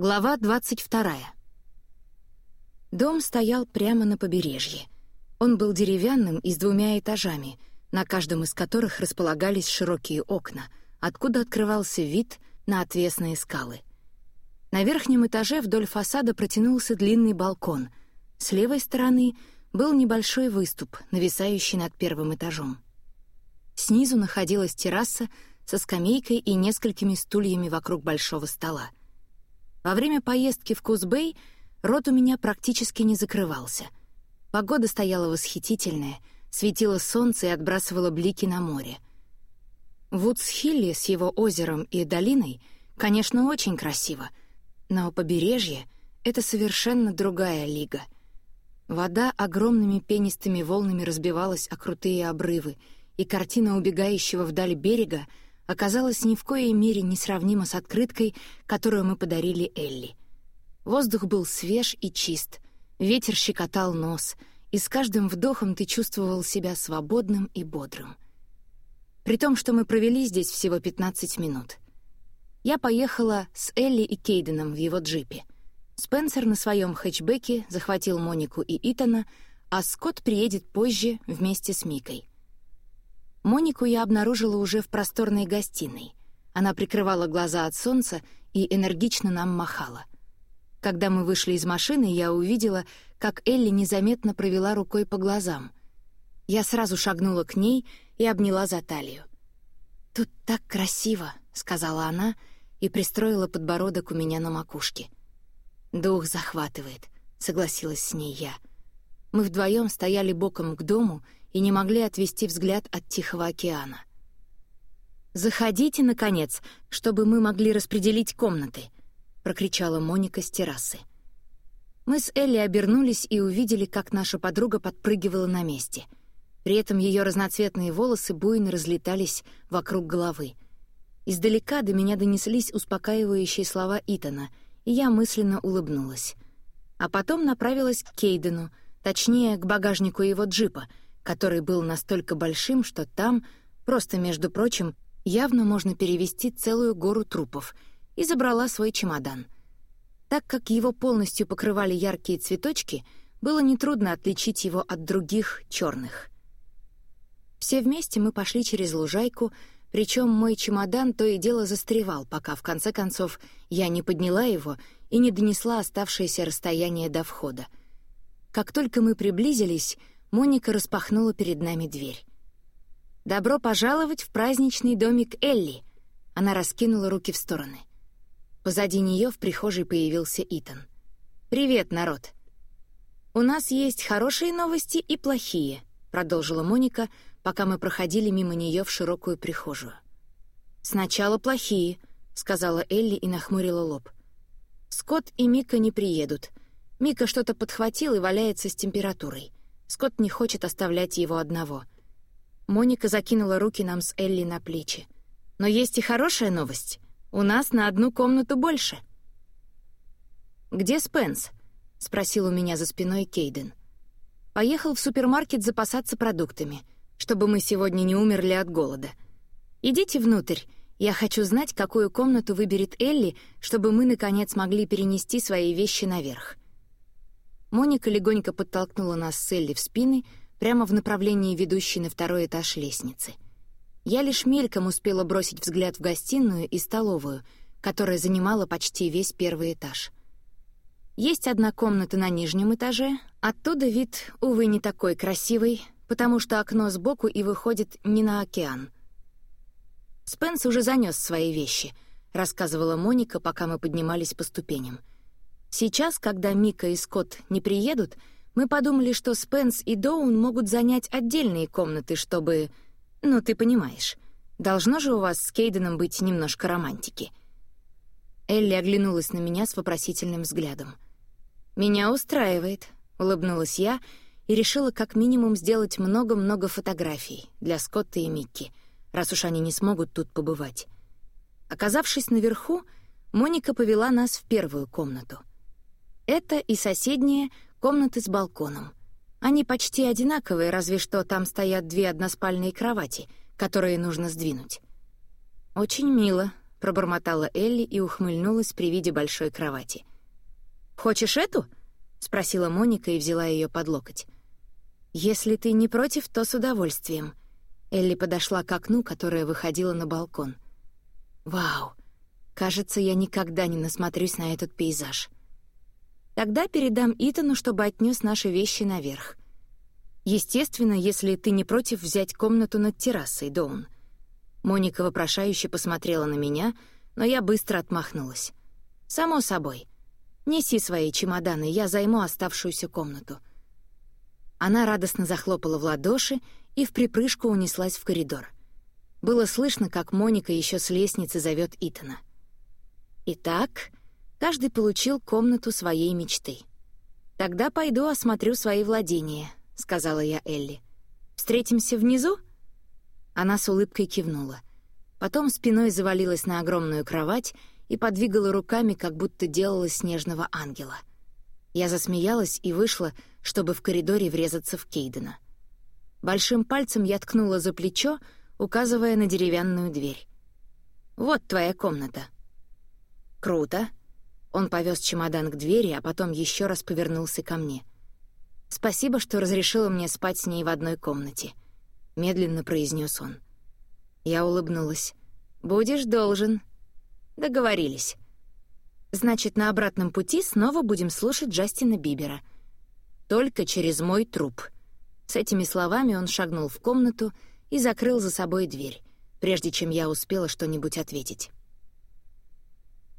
Глава 22. Дом стоял прямо на побережье. Он был деревянным и с двумя этажами, на каждом из которых располагались широкие окна, откуда открывался вид на отвесные скалы. На верхнем этаже вдоль фасада протянулся длинный балкон. С левой стороны был небольшой выступ, нависающий над первым этажом. Снизу находилась терраса со скамейкой и несколькими стульями вокруг большого стола — во время поездки в Кузбей рот у меня практически не закрывался. Погода стояла восхитительная, светило солнце и отбрасывало блики на море. Вудсхилли с его озером и долиной, конечно, очень красиво, но побережье — это совершенно другая лига. Вода огромными пенистыми волнами разбивалась о крутые обрывы, и картина убегающего вдаль берега — оказалась ни в коей мере не сравнима с открыткой, которую мы подарили Элли. Воздух был свеж и чист, ветер щекотал нос, и с каждым вдохом ты чувствовал себя свободным и бодрым. При том, что мы провели здесь всего 15 минут. Я поехала с Элли и Кейденом в его джипе. Спенсер на своем хэтчбеке захватил Монику и Итана, а Скотт приедет позже вместе с Микой. Монику я обнаружила уже в просторной гостиной. Она прикрывала глаза от солнца и энергично нам махала. Когда мы вышли из машины, я увидела, как Элли незаметно провела рукой по глазам. Я сразу шагнула к ней и обняла за талию. «Тут так красиво», — сказала она и пристроила подбородок у меня на макушке. «Дух захватывает», — согласилась с ней я. Мы вдвоем стояли боком к дому — и не могли отвести взгляд от Тихого океана. «Заходите, наконец, чтобы мы могли распределить комнаты», — прокричала Моника с террасы. Мы с Элли обернулись и увидели, как наша подруга подпрыгивала на месте. При этом ее разноцветные волосы буйно разлетались вокруг головы. Издалека до меня донеслись успокаивающие слова Итана, и я мысленно улыбнулась. А потом направилась к Кейдену, точнее, к багажнику его джипа — который был настолько большим, что там, просто между прочим, явно можно перевести целую гору трупов, и забрала свой чемодан. Так как его полностью покрывали яркие цветочки, было нетрудно отличить его от других черных. Все вместе мы пошли через лужайку, причем мой чемодан то и дело застревал, пока в конце концов я не подняла его и не донесла оставшееся расстояние до входа. Как только мы приблизились, Моника распахнула перед нами дверь. «Добро пожаловать в праздничный домик Элли!» Она раскинула руки в стороны. Позади нее в прихожей появился Итан. «Привет, народ!» «У нас есть хорошие новости и плохие», — продолжила Моника, пока мы проходили мимо нее в широкую прихожую. «Сначала плохие», — сказала Элли и нахмурила лоб. «Скотт и Мика не приедут. Мика что-то подхватил и валяется с температурой. Скотт не хочет оставлять его одного. Моника закинула руки нам с Элли на плечи. «Но есть и хорошая новость. У нас на одну комнату больше». «Где Спенс?» — спросил у меня за спиной Кейден. «Поехал в супермаркет запасаться продуктами, чтобы мы сегодня не умерли от голода. Идите внутрь, я хочу знать, какую комнату выберет Элли, чтобы мы, наконец, могли перенести свои вещи наверх». Моника легонько подтолкнула нас с Элли в спины прямо в направлении ведущей на второй этаж лестницы. Я лишь мельком успела бросить взгляд в гостиную и столовую, которая занимала почти весь первый этаж. Есть одна комната на нижнем этаже, оттуда вид, увы, не такой красивый, потому что окно сбоку и выходит не на океан. «Спенс уже занес свои вещи», — рассказывала Моника, пока мы поднимались по ступеням — Сейчас, когда Мика и Скотт не приедут, мы подумали, что Спенс и Доун могут занять отдельные комнаты, чтобы... Ну, ты понимаешь. Должно же у вас с Кейденом быть немножко романтики. Элли оглянулась на меня с вопросительным взглядом. «Меня устраивает», — улыбнулась я и решила как минимум сделать много-много фотографий для Скотта и Микки, раз уж они не смогут тут побывать. Оказавшись наверху, Моника повела нас в первую комнату. Это и соседние комнаты с балконом. Они почти одинаковые, разве что там стоят две односпальные кровати, которые нужно сдвинуть. «Очень мило», —— пробормотала Элли и ухмыльнулась при виде большой кровати. «Хочешь эту?» — спросила Моника и взяла ее под локоть. «Если ты не против, то с удовольствием». Элли подошла к окну, которое выходило на балкон. «Вау! Кажется, я никогда не насмотрюсь на этот пейзаж». «Тогда передам Итану, чтобы отнес наши вещи наверх. Естественно, если ты не против взять комнату над террасой, Доун». Моника вопрошающе посмотрела на меня, но я быстро отмахнулась. «Само собой. Неси свои чемоданы, я займу оставшуюся комнату». Она радостно захлопала в ладоши и в припрыжку унеслась в коридор. Было слышно, как Моника еще с лестницы зовет Итана. Итак, каждый получил комнату своей мечты. «Тогда пойду осмотрю свои владения», — сказала я Элли. «Встретимся внизу?» Она с улыбкой кивнула. Потом спиной завалилась на огромную кровать и подвигала руками, как будто делала снежного ангела. Я засмеялась и вышла, чтобы в коридоре врезаться в Кейдена. Большим пальцем я ткнула за плечо, указывая на деревянную дверь. «Вот твоя комната». «Круто». Он повез чемодан к двери, а потом еще раз повернулся ко мне. «Спасибо, что разрешила мне спать с ней в одной комнате» медленно произнес он. Я улыбнулась. «Будешь должен». «Договорились». «Значит, на обратном пути снова будем слушать Джастина Бибера. Только через мой труп». С этими словами он шагнул в комнату и закрыл за собой дверь, прежде чем я успела что-нибудь ответить.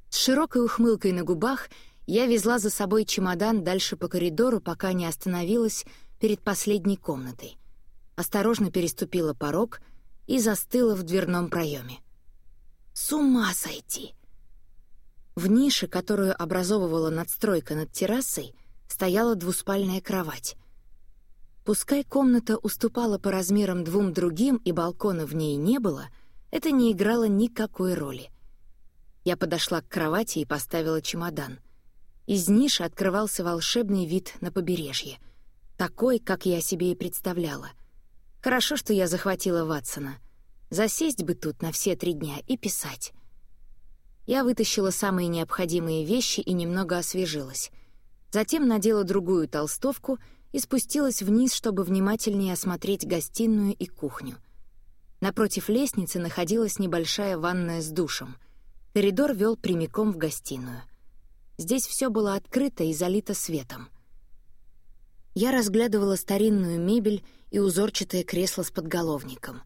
С широкой ухмылкой на губах я везла за собой чемодан дальше по коридору, пока не остановилась перед последней комнатой осторожно переступила порог и застыла в дверном проеме. С ума сойти! В нише, которую образовывала надстройка над террасой, стояла двуспальная кровать. Пускай комната уступала по размерам двум другим и балкона в ней не было, это не играло никакой роли. Я подошла к кровати и поставила чемодан. Из ниши открывался волшебный вид на побережье, такой, как я себе и представляла. Хорошо, что я захватила Ватсона. Засесть бы тут на все три дня и писать. Я вытащила самые необходимые вещи и немного освежилась. Затем надела другую толстовку и спустилась вниз, чтобы внимательнее осмотреть гостиную и кухню. Напротив лестницы находилась небольшая ванная с душем. Коридор вел прямиком в гостиную. Здесь все было открыто и залито светом. Я разглядывала старинную мебель и узорчатое кресло с подголовником.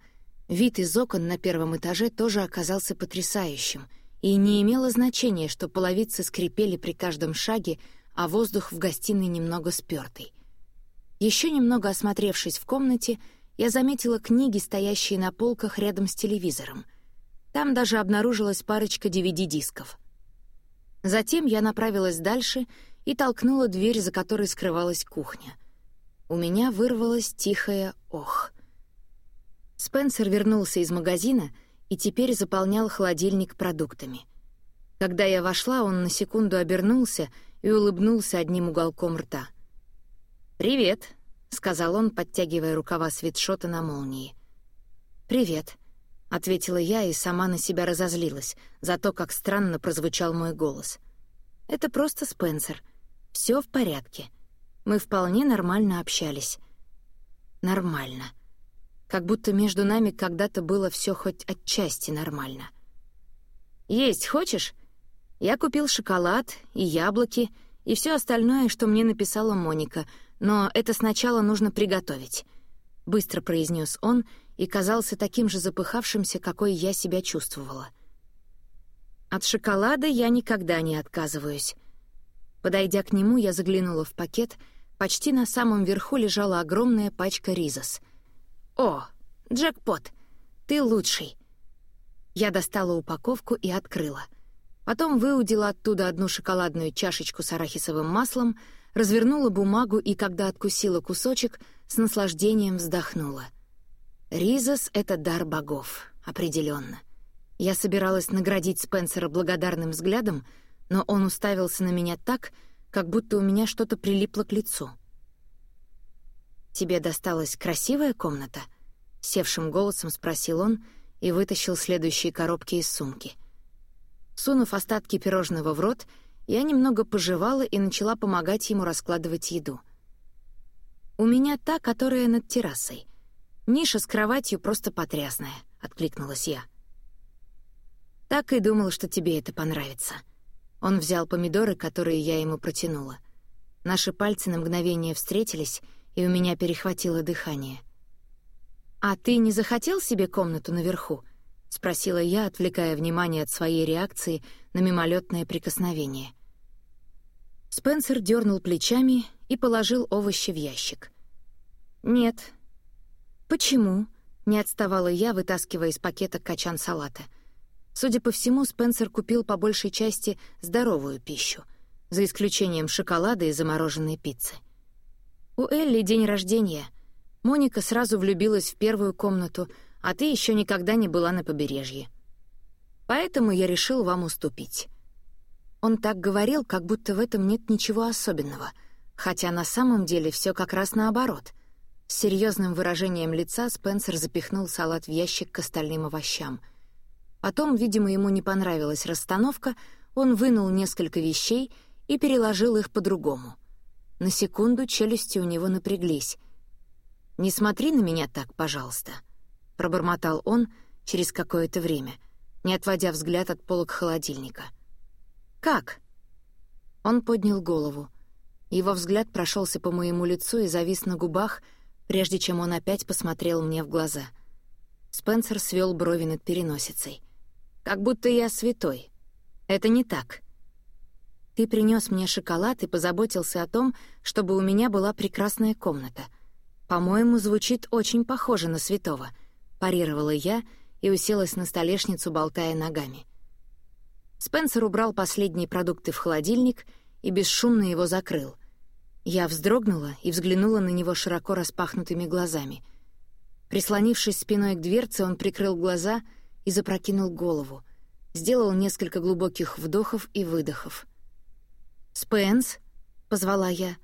Вид из окон на первом этаже тоже оказался потрясающим, и не имело значения, что половицы скрипели при каждом шаге, а воздух в гостиной немного спёртый. Еще немного осмотревшись в комнате, я заметила книги, стоящие на полках рядом с телевизором. Там даже обнаружилась парочка DVD-дисков. Затем я направилась дальше и толкнула дверь, за которой скрывалась кухня. У меня вырвалось тихое «ох». Спенсер вернулся из магазина и теперь заполнял холодильник продуктами. Когда я вошла, он на секунду обернулся и улыбнулся одним уголком рта. «Привет», — сказал он, подтягивая рукава свитшота на молнии. «Привет», — ответила я и сама на себя разозлилась за то, как странно прозвучал мой голос. «Это просто Спенсер. Все в порядке». Мы вполне нормально общались. Нормально. Как будто между нами когда-то было все хоть отчасти нормально. «Есть хочешь?» Я купил шоколад и яблоки, и все остальное, что мне написала Моника, но это сначала нужно приготовить. Быстро произнес он и казался таким же запыхавшимся, какой я себя чувствовала. От шоколада я никогда не отказываюсь. Подойдя к нему, я заглянула в пакет — Почти на самом верху лежала огромная пачка ризос. «О, джекпот! Ты лучший!» Я достала упаковку и открыла. Потом выудила оттуда одну шоколадную чашечку с арахисовым маслом, развернула бумагу и, когда откусила кусочек, с наслаждением вздохнула. Ризос — это дар богов, определенно. Я собиралась наградить Спенсера благодарным взглядом, но он уставился на меня так, как будто у меня что-то прилипло к лицу. «Тебе досталась красивая комната?» — севшим голосом спросил он и вытащил следующие коробки из сумки. Сунув остатки пирожного в рот, я немного пожевала и начала помогать ему раскладывать еду. «У меня та, которая над террасой. Ниша с кроватью просто потрясная», — откликнулась я. «Так и думал, что тебе это понравится». Он взял помидоры, которые я ему протянула. Наши пальцы на мгновение встретились, и у меня перехватило дыхание. «А ты не захотел себе комнату наверху?» — спросила я, отвлекая внимание от своей реакции на мимолетное прикосновение. Спенсер дернул плечами и положил овощи в ящик. «Нет». «Почему?» — не отставала я, вытаскивая из пакета качан салата. Судя по всему, Спенсер купил по большей части здоровую пищу, за исключением шоколада и замороженной пиццы. У Элли день рождения. Моника сразу влюбилась в первую комнату, а ты еще никогда не была на побережье. Поэтому я решил вам уступить. Он так говорил, как будто в этом нет ничего особенного, хотя на самом деле все как раз наоборот. С серьезным выражением лица Спенсер запихнул салат в ящик к остальным овощам. Потом, видимо, ему не понравилась расстановка, он вынул несколько вещей и переложил их по-другому. На секунду челюсти у него напряглись. «Не смотри на меня так, пожалуйста», — пробормотал он через какое-то время, не отводя взгляд от полок холодильника. «Как?» Он поднял голову. Его взгляд прошелся по моему лицу и завис на губах, прежде чем он опять посмотрел мне в глаза. Спенсер свел брови над переносицей. «Как будто я святой. Это не так. Ты принес мне шоколад и позаботился о том, чтобы у меня была прекрасная комната. По-моему, звучит очень похоже на святого», — парировала я и уселась на столешницу, болтая ногами. Спенсер убрал последние продукты в холодильник и бесшумно его закрыл. Я вздрогнула и взглянула на него широко распахнутыми глазами. Прислонившись спиной к дверце, он прикрыл глаза и запрокинул голову. Сделал несколько глубоких вдохов и выдохов. «Спенс?» — позвала я.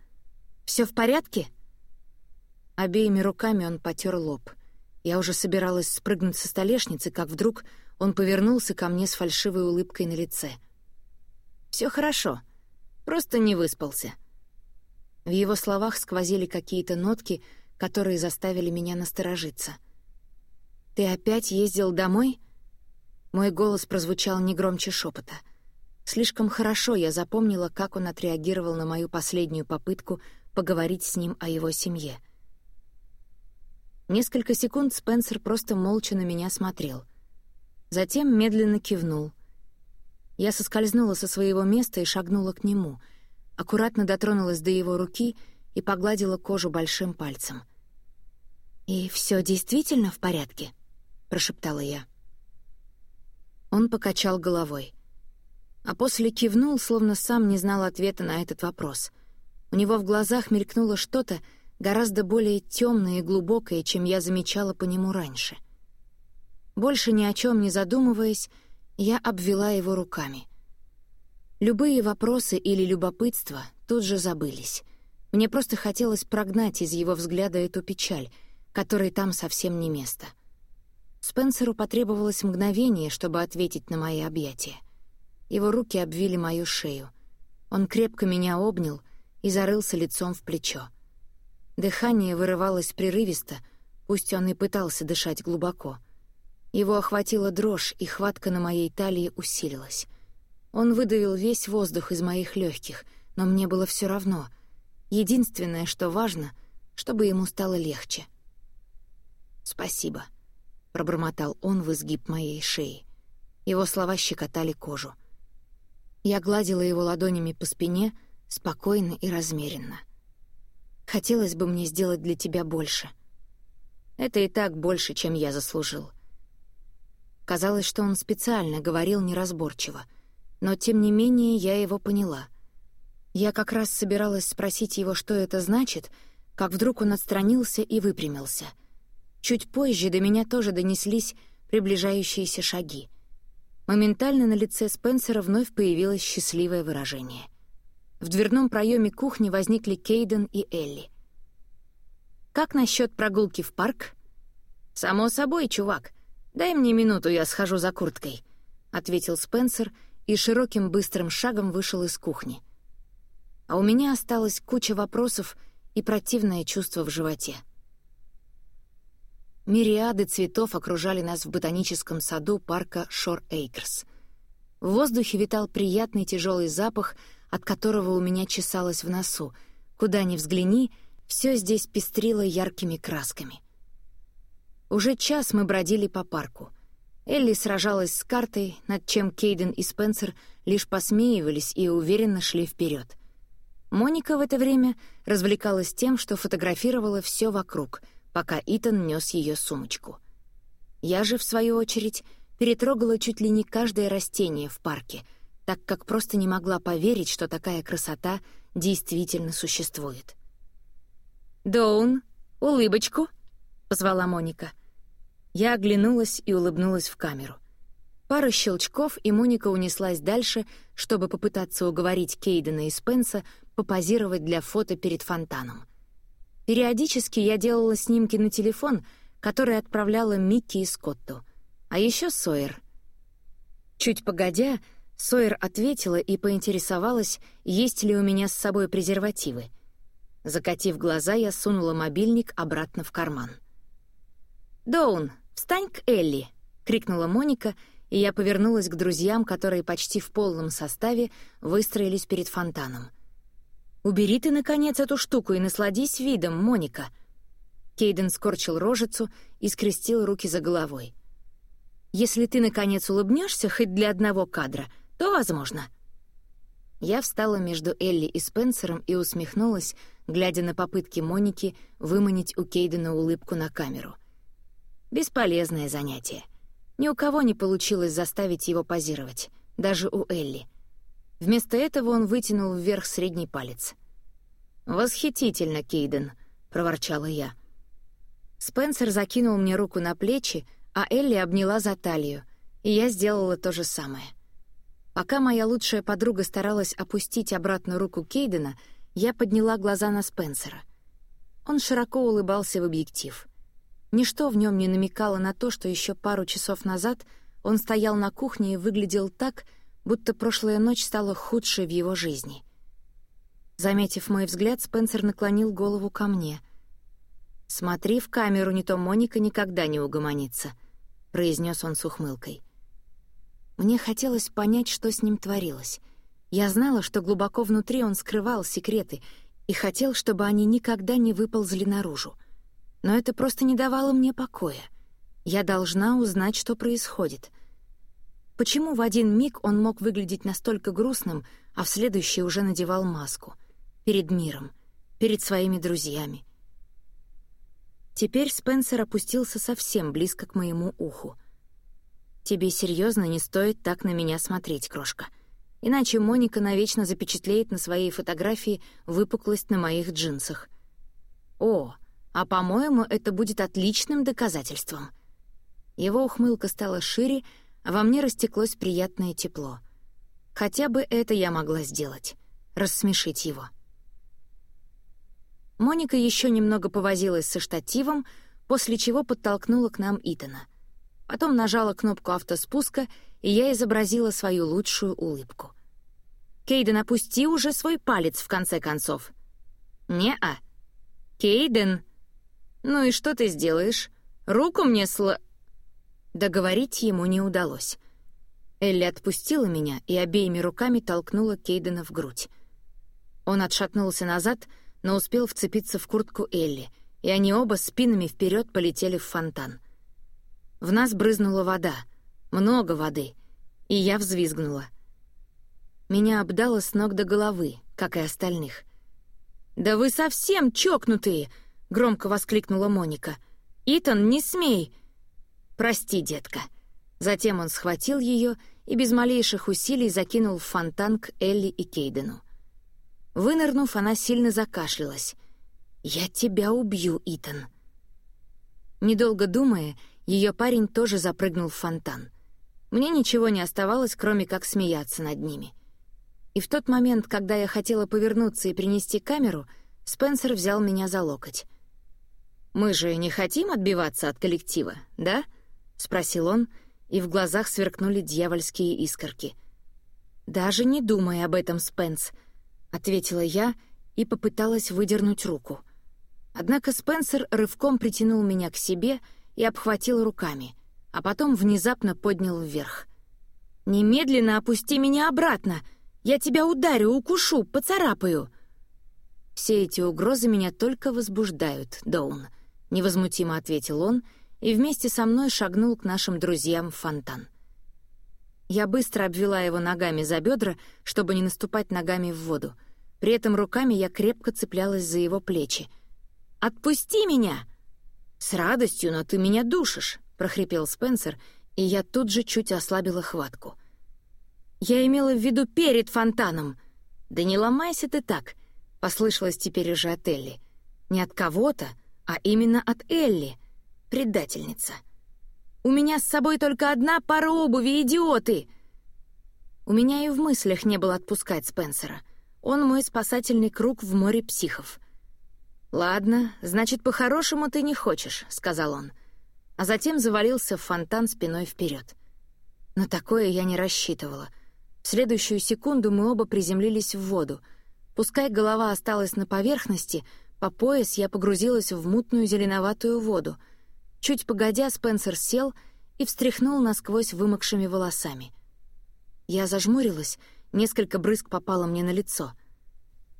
Все в порядке?» Обеими руками он потер лоб. Я уже собиралась спрыгнуть со столешницы, как вдруг он повернулся ко мне с фальшивой улыбкой на лице. Все хорошо. Просто не выспался». В его словах сквозили какие-то нотки, которые заставили меня насторожиться. «Ты опять ездил домой?» Мой голос прозвучал не громче шепота. Слишком хорошо я запомнила, как он отреагировал на мою последнюю попытку поговорить с ним о его семье. Несколько секунд Спенсер просто молча на меня смотрел. Затем медленно кивнул. Я соскользнула со своего места и шагнула к нему, аккуратно дотронулась до его руки и погладила кожу большим пальцем. «И все действительно в порядке?» — прошептала я. Он покачал головой. А после кивнул, словно сам не знал ответа на этот вопрос. У него в глазах мелькнуло что-то гораздо более темное и глубокое, чем я замечала по нему раньше — больше ни о чем не задумываясь, я обвела его руками. Любые вопросы или любопытство тут же забылись. Мне просто хотелось прогнать из его взгляда эту печаль, которой там совсем не место. Спенсеру потребовалось мгновение, чтобы ответить на мои объятия. Его руки обвили мою шею. Он крепко меня обнял и зарылся лицом в плечо. Дыхание вырывалось прерывисто, пусть он и пытался дышать глубоко — его охватила дрожь, и хватка на моей талии усилилась. Он выдавил весь воздух из моих легких, но мне было все равно. Единственное, что важно, чтобы ему стало легче. «Спасибо», — пробормотал он в изгиб моей шеи. Его слова щекотали кожу. Я гладила его ладонями по спине, спокойно и размеренно. «Хотелось бы мне сделать для тебя больше. Это и так больше, чем я заслужил». Казалось, что он специально говорил неразборчиво, но тем не менее я его поняла. Я как раз собиралась спросить его, что это значит, как вдруг он отстранился и выпрямился. Чуть позже до меня тоже донеслись приближающиеся шаги. Моментально на лице Спенсера вновь появилось счастливое выражение. В дверном проеме кухни возникли Кейден и Элли. «Как насчет прогулки в парк?» «Само собой, чувак», «Дай мне минуту, я схожу за курткой», — ответил Спенсер и широким быстрым шагом вышел из кухни. А у меня осталась куча вопросов и противное чувство в животе. Мириады цветов окружали нас в ботаническом саду парка Шор Эйкерс. В воздухе витал приятный тяжелый запах, от которого у меня чесалось в носу. Куда ни взгляни, все здесь пестрило яркими красками. Уже час мы бродили по парку. Элли сражалась с картой, над чем Кейден и Спенсер лишь посмеивались и уверенно шли вперед. Моника в это время развлекалась тем, что фотографировала все вокруг, пока Итан нес ее сумочку. Я же, в свою очередь, перетрогала чуть ли не каждое растение в парке, так как просто не могла поверить, что такая красота действительно существует. «Доун, улыбочку!» — позвала Моника. Я оглянулась и улыбнулась в камеру. Пара щелчков, и Моника унеслась дальше, чтобы попытаться уговорить Кейдена и Спенса попозировать для фото перед фонтаном. Периодически я делала снимки на телефон, который отправляла Микки и Скотту. А еще Сойер. Чуть погодя, Сойер ответила и поинтересовалась, есть ли у меня с собой презервативы. Закатив глаза, я сунула мобильник обратно в карман. «Доун, встань к Элли!» — крикнула Моника, и я повернулась к друзьям, которые почти в полном составе выстроились перед фонтаном. «Убери ты, наконец, эту штуку и насладись видом, Моника!» Кейден скорчил рожицу и скрестил руки за головой. «Если ты, наконец, улыбнешься хоть для одного кадра, то возможно». Я встала между Элли и Спенсером и усмехнулась, глядя на попытки Моники выманить у Кейдена улыбку на камеру — Бесполезное занятие. Ни у кого не получилось заставить его позировать, даже у Элли. Вместо этого он вытянул вверх средний палец. «Восхитительно, Кейден», — проворчала я. Спенсер закинул мне руку на плечи, а Элли обняла за талию, и я сделала то же самое. Пока моя лучшая подруга старалась опустить обратно руку Кейдена, я подняла глаза на Спенсера. Он широко улыбался в объектив. Ничто в нем не намекало на то, что еще пару часов назад он стоял на кухне и выглядел так, будто прошлая ночь стала худшей в его жизни. Заметив мой взгляд, Спенсер наклонил голову ко мне. «Смотри в камеру, не то Моника никогда не угомонится», — произнес он с ухмылкой. Мне хотелось понять, что с ним творилось. Я знала, что глубоко внутри он скрывал секреты и хотел, чтобы они никогда не выползли наружу — но это просто не давало мне покоя. Я должна узнать, что происходит. Почему в один миг он мог выглядеть настолько грустным, а в следующий уже надевал маску? Перед миром, перед своими друзьями. Теперь Спенсер опустился совсем близко к моему уху. «Тебе серьезно не стоит так на меня смотреть, крошка. Иначе Моника навечно запечатлеет на своей фотографии выпуклость на моих джинсах». «О, а, по-моему, это будет отличным доказательством. Его ухмылка стала шире, а во мне растеклось приятное тепло. Хотя бы это я могла сделать — рассмешить его. Моника еще немного повозилась со штативом, после чего подтолкнула к нам Итана. Потом нажала кнопку автоспуска, и я изобразила свою лучшую улыбку. «Кейден, опусти уже свой палец, в конце концов». «Не-а». «Кейден!» «Ну и что ты сделаешь? Руку мне сл...» Договорить ему не удалось. Элли отпустила меня и обеими руками толкнула Кейдена в грудь. Он отшатнулся назад, но успел вцепиться в куртку Элли, и они оба спинами вперед полетели в фонтан. В нас брызнула вода, много воды, и я взвизгнула. Меня обдало с ног до головы, как и остальных. «Да вы совсем чокнутые!» — громко воскликнула Моника. «Итан, не смей!» «Прости, детка». Затем он схватил ее и без малейших усилий закинул в фонтан к Элли и Кейдену. Вынырнув, она сильно закашлялась. «Я тебя убью, Итан!» Недолго думая, ее парень тоже запрыгнул в фонтан. Мне ничего не оставалось, кроме как смеяться над ними. И в тот момент, когда я хотела повернуться и принести камеру, Спенсер взял меня за локоть. «Мы же не хотим отбиваться от коллектива, да?» — спросил он, и в глазах сверкнули дьявольские искорки. «Даже не думай об этом, Спенс», — ответила я и попыталась выдернуть руку. Однако Спенсер рывком притянул меня к себе и обхватил руками, а потом внезапно поднял вверх. «Немедленно опусти меня обратно! Я тебя ударю, укушу, поцарапаю!» «Все эти угрозы меня только возбуждают, Доун», — невозмутимо ответил он и вместе со мной шагнул к нашим друзьям в фонтан. Я быстро обвела его ногами за бедра, чтобы не наступать ногами в воду. При этом руками я крепко цеплялась за его плечи. «Отпусти меня!» «С радостью, но ты меня душишь!» — прохрипел Спенсер, и я тут же чуть ослабила хватку. «Я имела в виду перед фонтаном!» «Да не ломайся ты так!» — послышалось теперь уже от Элли. «Не от кого-то, а именно от Элли, предательница!» У меня с собой только одна пара обуви, идиоты!» У меня и в мыслях не было отпускать Спенсера. Он мой спасательный круг в море психов. «Ладно, значит, по-хорошему ты не хочешь», — сказал он. А затем завалился в фонтан спиной вперед. На такое я не рассчитывала. В следующую секунду мы оба приземлились в воду. Пускай голова осталась на поверхности, по пояс я погрузилась в мутную зеленоватую воду — Чуть погодя, Спенсер сел и встряхнул насквозь вымокшими волосами. Я зажмурилась, несколько брызг попало мне на лицо.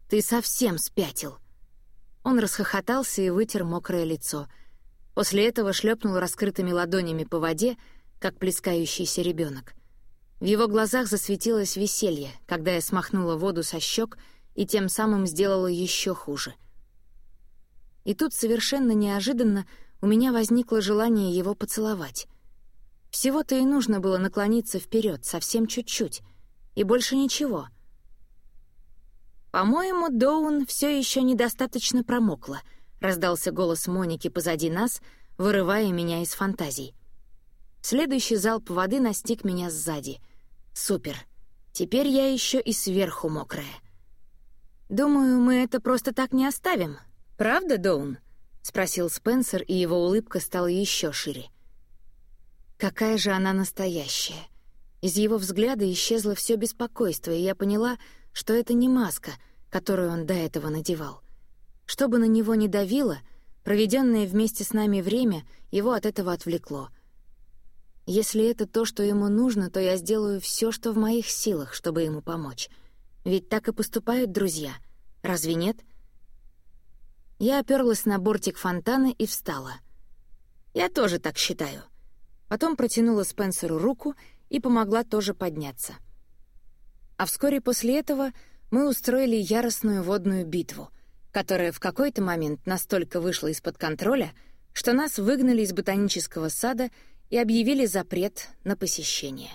«Ты совсем спятил!» Он расхохотался и вытер мокрое лицо. После этого шлепнул раскрытыми ладонями по воде, как плескающийся ребенок. В его глазах засветилось веселье, когда я смахнула воду со щек и тем самым сделала еще хуже. И тут совершенно неожиданно у меня возникло желание его поцеловать. Всего-то и нужно было наклониться вперед, совсем чуть-чуть, и больше ничего. «По-моему, Доун все еще недостаточно промокла», — раздался голос Моники позади нас, вырывая меня из фантазий. Следующий залп воды настиг меня сзади. «Супер! Теперь я еще и сверху мокрая». «Думаю, мы это просто так не оставим. Правда, Доун?» — спросил Спенсер, и его улыбка стала еще шире. «Какая же она настоящая!» Из его взгляда исчезло все беспокойство, и я поняла, что это не маска, которую он до этого надевал. Что бы на него ни давило, проведенное вместе с нами время его от этого отвлекло. Если это то, что ему нужно, то я сделаю все, что в моих силах, чтобы ему помочь. Ведь так и поступают друзья. Разве нет?» Я оперлась на бортик фонтана и встала. «Я тоже так считаю». Потом протянула Спенсеру руку и помогла тоже подняться. А вскоре после этого мы устроили яростную водную битву, которая в какой-то момент настолько вышла из-под контроля, что нас выгнали из ботанического сада и объявили запрет на посещение.